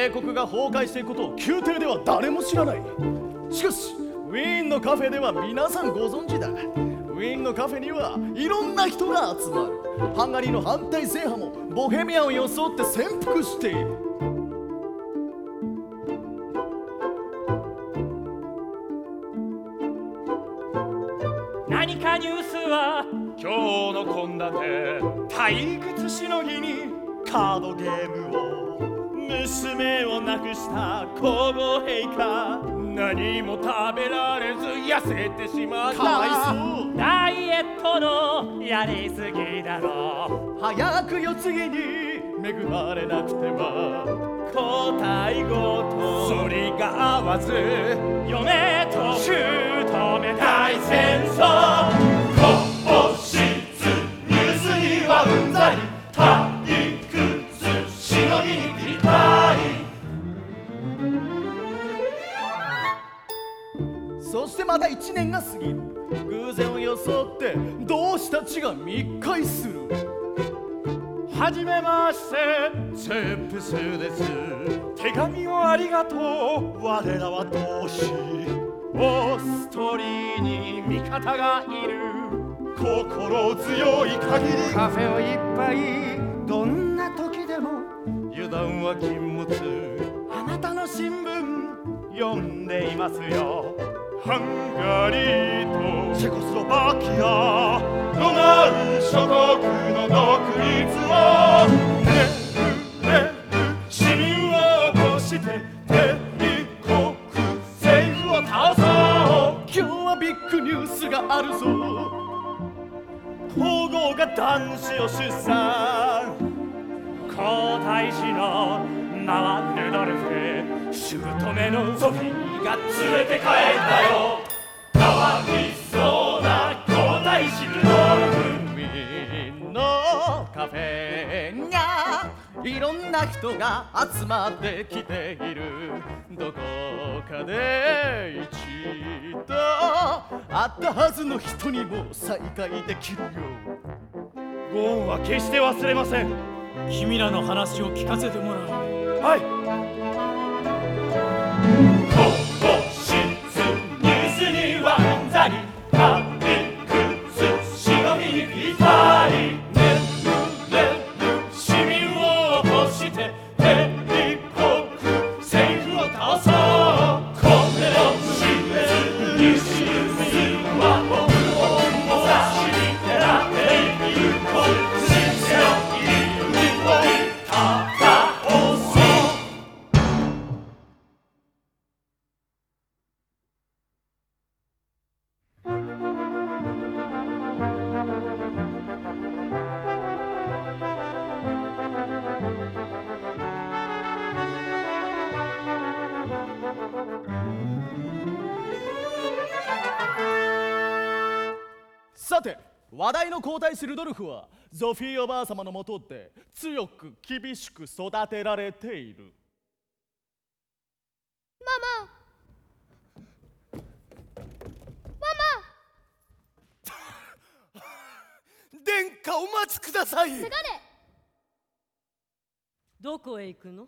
帝国が崩壊していくことを宮廷では誰も知らない。しかしウィーンのカフェでは皆さんご存知だ。ウィーンのカフェにはいろんな人が集まる。ハンガリーの反対制覇もボヘミアンを装って潜伏している。何かニュースは今日の献立。退屈しのぎにカードゲームを。娘を亡くした皇后陛下。何も食べられず痩せてしまった。かわいそう。ダイエットのやりすぎだろう。早く世継ぎに恵まれなくては。交代ごと。そりが合わず。嫁と姑。大戦争そしてまた1年が過ぎる。偶然を装って同志たちが密会する。はじめましてセップスです。手紙をありがとう我らは同志。オーストリーに味方がいる。心強い限り。カフェをいっぱい。どんな時でも油断は禁物。あなたの新聞読んでいますよリーとチェコスロバキアロマン諸国の独立をねるねる市民を起こして帝国政府を倒そう。今日はビッグニュースがあるぞ。皇后が男子を出産皇太子の名はルドルフ。姑のソフィーが連れて帰ったよ。かわいそうな皇太子ルドルフウィーンのカフェにゃいろんな人が集まってきている。どこかで一度会った。はずの人にも再会できるよゴーンは決して忘れません。君らの話を聞かせてもらう。はいさて話題の皇太子ルドルフはゾフィーおばあ様のもとで強く厳しく育てられている。ママ。殿下お待ちください。せがれ。どこへ行くの？